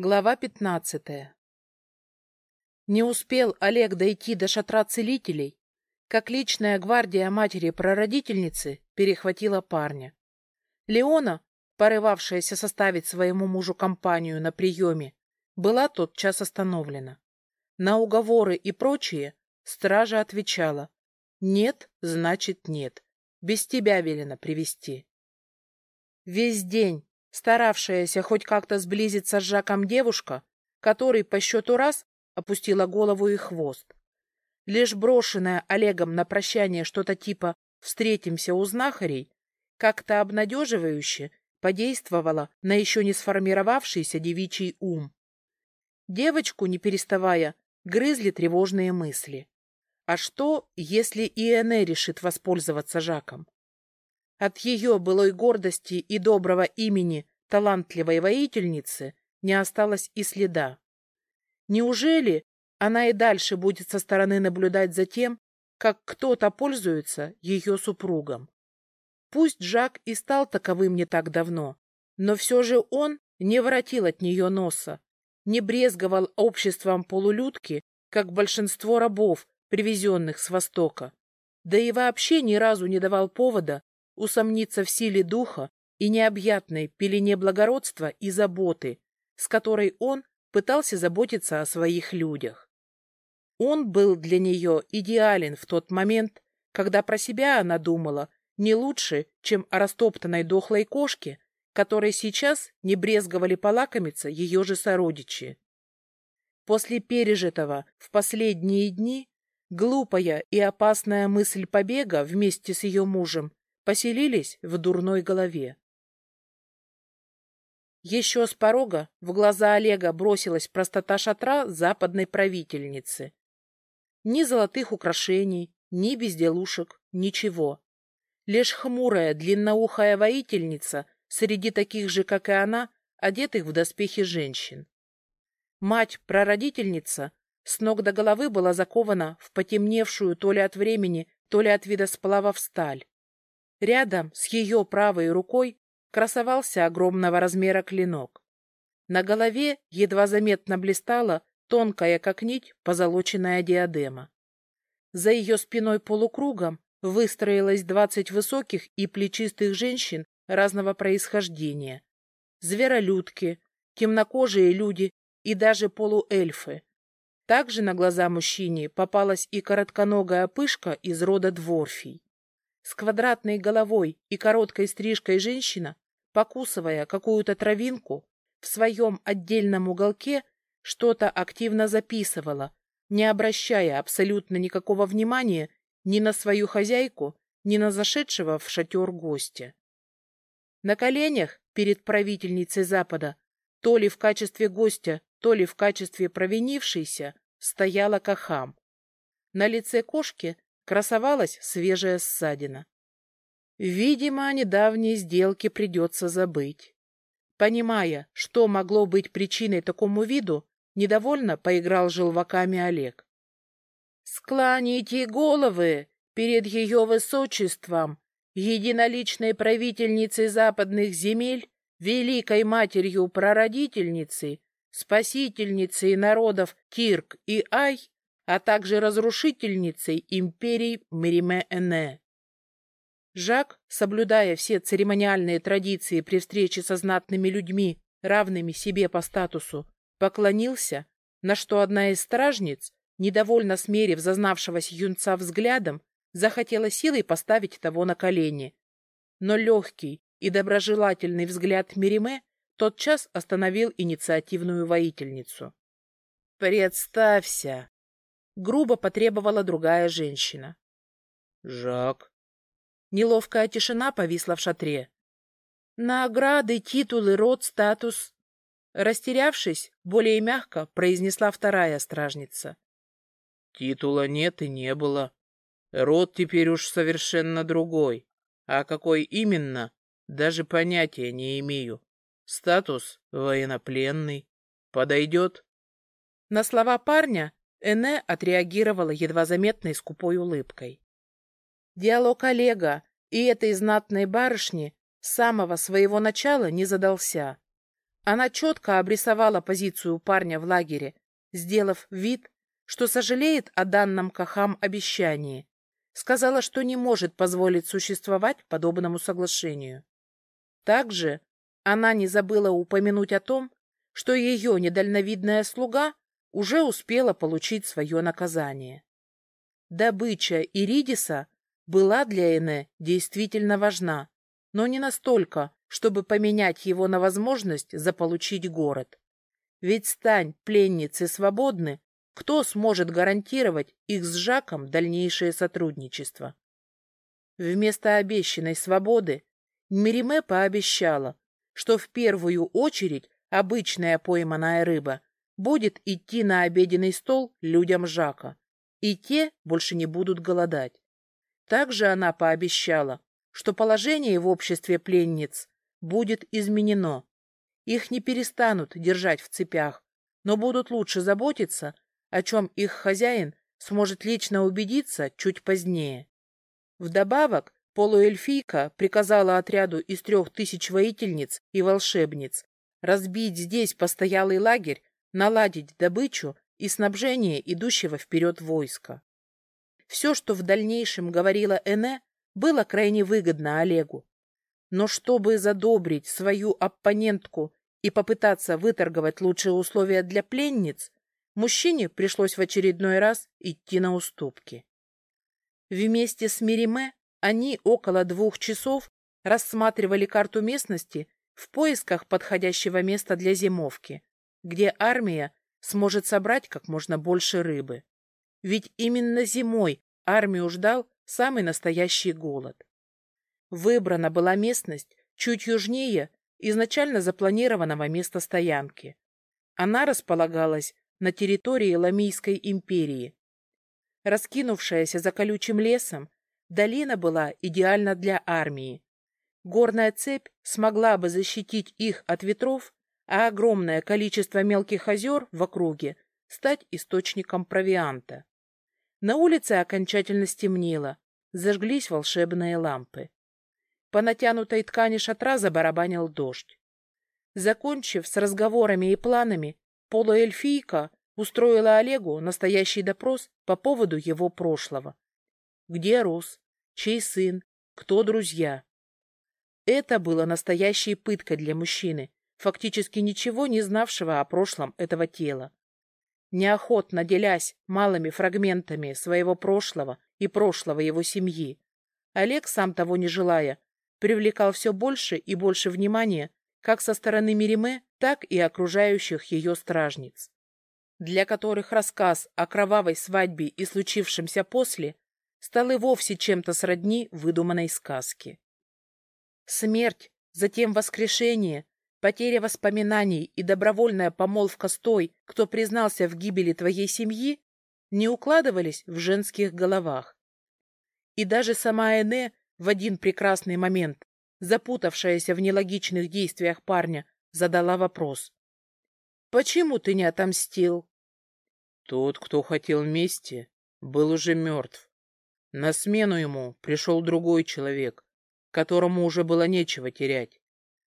Глава пятнадцатая Не успел Олег дойти до шатра целителей, как личная гвардия матери-прародительницы перехватила парня. Леона, порывавшаяся составить своему мужу компанию на приеме, была тотчас остановлена. На уговоры и прочее стража отвечала «Нет, значит нет. Без тебя велено привести Весь день старавшаяся хоть как-то сблизиться с Жаком девушка, который по счету раз опустила голову и хвост. Лишь брошенная Олегом на прощание что-то типа «встретимся у знахарей» как-то обнадеживающе подействовала на еще не сформировавшийся девичий ум. Девочку, не переставая, грызли тревожные мысли. А что, если и Эне решит воспользоваться Жаком? От ее былой гордости и доброго имени талантливой воительницы не осталось и следа. Неужели она и дальше будет со стороны наблюдать за тем, как кто-то пользуется ее супругом? Пусть Жак и стал таковым не так давно, но все же он не воротил от нее носа, не брезговал обществом полулюдки, как большинство рабов, привезенных с Востока, да и вообще ни разу не давал повода усомниться в силе духа и необъятной пелене благородства и заботы, с которой он пытался заботиться о своих людях. Он был для нее идеален в тот момент, когда про себя она думала не лучше, чем о растоптанной дохлой кошке, которой сейчас не брезговали полакомиться ее же сородичи. После пережитого в последние дни глупая и опасная мысль побега вместе с ее мужем поселились в дурной голове. Еще с порога в глаза Олега бросилась простота шатра западной правительницы. Ни золотых украшений, ни безделушек, ничего. Лишь хмурая, длинноухая воительница среди таких же, как и она, одетых в доспехи женщин. Мать-прародительница с ног до головы была закована в потемневшую то ли от времени, то ли от вида сплавов сталь. Рядом с ее правой рукой красовался огромного размера клинок. На голове едва заметно блистала тонкая, как нить, позолоченная диадема. За ее спиной полукругом выстроилось двадцать высоких и плечистых женщин разного происхождения. Зверолюдки, темнокожие люди и даже полуэльфы. Также на глаза мужчине попалась и коротконогая пышка из рода дворфий с квадратной головой и короткой стрижкой женщина, покусывая какую-то травинку, в своем отдельном уголке что-то активно записывала, не обращая абсолютно никакого внимания ни на свою хозяйку, ни на зашедшего в шатер гостя. На коленях перед правительницей Запада, то ли в качестве гостя, то ли в качестве провинившейся, стояла Кахам. На лице кошки красовалась свежая ссадина. Видимо, о недавней сделке придется забыть. Понимая, что могло быть причиной такому виду, недовольно поиграл желваками Олег. «Склоните головы перед ее высочеством, единоличной правительницей западных земель, великой матерью-прародительницей, спасительницей народов Кирк и Ай, а также разрушительницей империи Мериме-Эне. Жак, соблюдая все церемониальные традиции при встрече со знатными людьми, равными себе по статусу, поклонился, на что одна из стражниц, недовольно смерив зазнавшегося юнца взглядом, захотела силой поставить того на колени. Но легкий и доброжелательный взгляд Мериме тотчас остановил инициативную воительницу. «Представься!» Грубо потребовала другая женщина. «Жак». Неловкая тишина повисла в шатре. «Награды, титулы, род, статус». Растерявшись, более мягко произнесла вторая стражница. «Титула нет и не было. Род теперь уж совершенно другой. А какой именно, даже понятия не имею. Статус военнопленный. Подойдет?» На слова парня Эне отреагировала едва заметной скупой улыбкой. Диалог Олега и этой знатной барышни с самого своего начала не задался. Она четко обрисовала позицию парня в лагере, сделав вид, что сожалеет о данном Кахам обещании. Сказала, что не может позволить существовать подобному соглашению. Также она не забыла упомянуть о том, что ее недальновидная слуга уже успела получить свое наказание. Добыча Иридиса была для Эне действительно важна, но не настолько, чтобы поменять его на возможность заполучить город. Ведь стань пленницы свободны, кто сможет гарантировать их с Жаком дальнейшее сотрудничество? Вместо обещанной свободы Мириме пообещала, что в первую очередь обычная пойманная рыба будет идти на обеденный стол людям Жака, и те больше не будут голодать. Также она пообещала, что положение в обществе пленниц будет изменено. Их не перестанут держать в цепях, но будут лучше заботиться, о чем их хозяин сможет лично убедиться чуть позднее. Вдобавок, полуэльфийка приказала отряду из трех тысяч воительниц и волшебниц разбить здесь постоялый лагерь, наладить добычу и снабжение идущего вперед войска. Все, что в дальнейшем говорила Эне, было крайне выгодно Олегу. Но чтобы задобрить свою оппонентку и попытаться выторговать лучшие условия для пленниц, мужчине пришлось в очередной раз идти на уступки. Вместе с Мириме они около двух часов рассматривали карту местности в поисках подходящего места для зимовки, где армия сможет собрать как можно больше рыбы. Ведь именно зимой армию ждал самый настоящий голод. Выбрана была местность чуть южнее изначально запланированного места стоянки. Она располагалась на территории Ламийской империи. Раскинувшаяся за колючим лесом, долина была идеальна для армии. Горная цепь смогла бы защитить их от ветров а огромное количество мелких озер в округе стать источником провианта. На улице окончательно стемнело, зажглись волшебные лампы. По натянутой ткани шатра забарабанил дождь. Закончив с разговорами и планами, полуэльфийка устроила Олегу настоящий допрос по поводу его прошлого. Где рос, чей сын, кто друзья. Это было настоящей пыткой для мужчины, фактически ничего не знавшего о прошлом этого тела. Неохотно делясь малыми фрагментами своего прошлого и прошлого его семьи, Олег, сам того не желая, привлекал все больше и больше внимания как со стороны Мириме, так и окружающих ее стражниц, для которых рассказ о кровавой свадьбе и случившемся после стал и вовсе чем-то сродни выдуманной сказке. Смерть, затем воскрешение, Потеря воспоминаний и добровольная помолвка с той, кто признался в гибели твоей семьи, не укладывались в женских головах. И даже сама Эне в один прекрасный момент, запутавшаяся в нелогичных действиях парня, задала вопрос. «Почему ты не отомстил?» Тот, кто хотел мести, был уже мертв. На смену ему пришел другой человек, которому уже было нечего терять.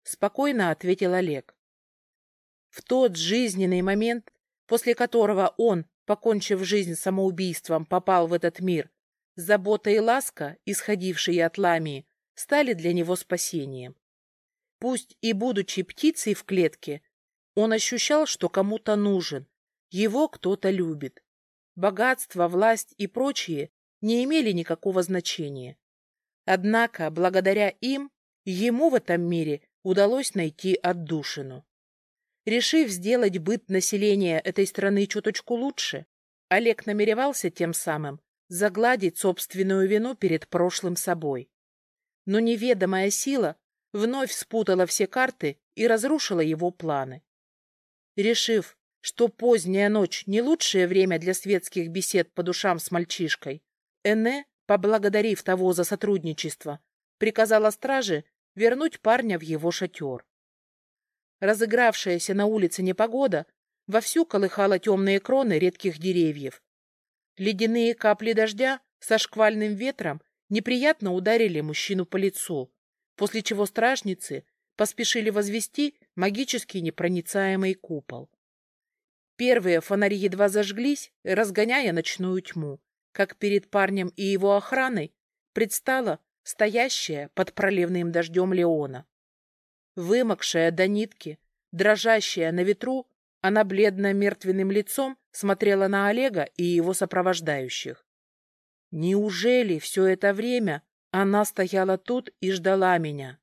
Спокойно ответил Олег. В тот жизненный момент, после которого он, покончив жизнь самоубийством, попал в этот мир, забота и ласка, исходившие от Ламии, стали для него спасением. Пусть и будучи птицей в клетке, он ощущал, что кому-то нужен, его кто-то любит. Богатство, власть и прочие не имели никакого значения. Однако, благодаря им, ему в этом мире удалось найти отдушину. Решив сделать быт населения этой страны чуточку лучше, Олег намеревался тем самым загладить собственную вину перед прошлым собой. Но неведомая сила вновь спутала все карты и разрушила его планы. Решив, что поздняя ночь не лучшее время для светских бесед по душам с мальчишкой, Эне, поблагодарив того за сотрудничество, приказала страже вернуть парня в его шатер. Разыгравшаяся на улице непогода вовсю колыхала темные кроны редких деревьев. Ледяные капли дождя со шквальным ветром неприятно ударили мужчину по лицу, после чего стражницы поспешили возвести магический непроницаемый купол. Первые фонари едва зажглись, разгоняя ночную тьму, как перед парнем и его охраной предстала стоящая под проливным дождем Леона. Вымокшая до нитки, дрожащая на ветру, она бледно-мертвенным лицом смотрела на Олега и его сопровождающих. Неужели все это время она стояла тут и ждала меня?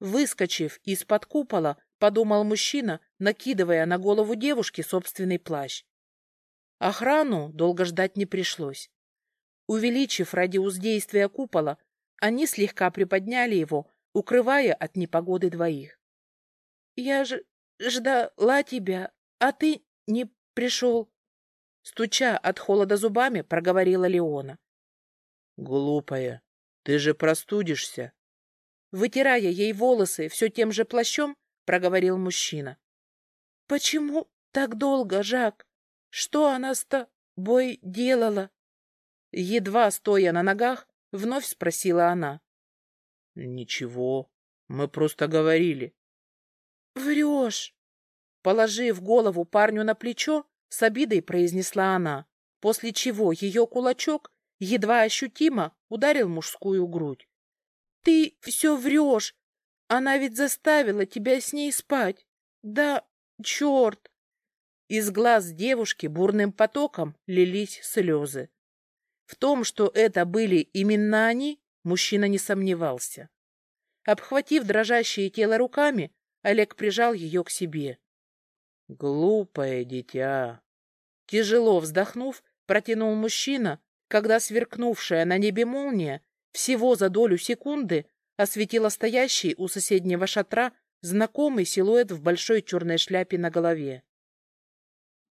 Выскочив из-под купола, подумал мужчина, накидывая на голову девушки собственный плащ. Охрану долго ждать не пришлось. Увеличив радиус действия купола, они слегка приподняли его, укрывая от непогоды двоих. — Я же ждала тебя, а ты не пришел. Стуча от холода зубами, проговорила Леона. — Глупая, ты же простудишься. Вытирая ей волосы все тем же плащом, — проговорил мужчина. — Почему так долго, Жак? Что она с тобой делала? Едва стоя на ногах, вновь спросила она. — Ничего, мы просто говорили. — Врешь! Положив голову парню на плечо, с обидой произнесла она, после чего ее кулачок едва ощутимо ударил мужскую грудь. — Ты все врешь! Она ведь заставила тебя с ней спать. Да, черт! Из глаз девушки бурным потоком лились слезы. В том, что это были именно они, мужчина не сомневался. Обхватив дрожащее тело руками, Олег прижал ее к себе. «Глупое дитя!» Тяжело вздохнув, протянул мужчина, когда сверкнувшая на небе молния всего за долю секунды осветила стоящий у соседнего шатра знакомый силуэт в большой черной шляпе на голове.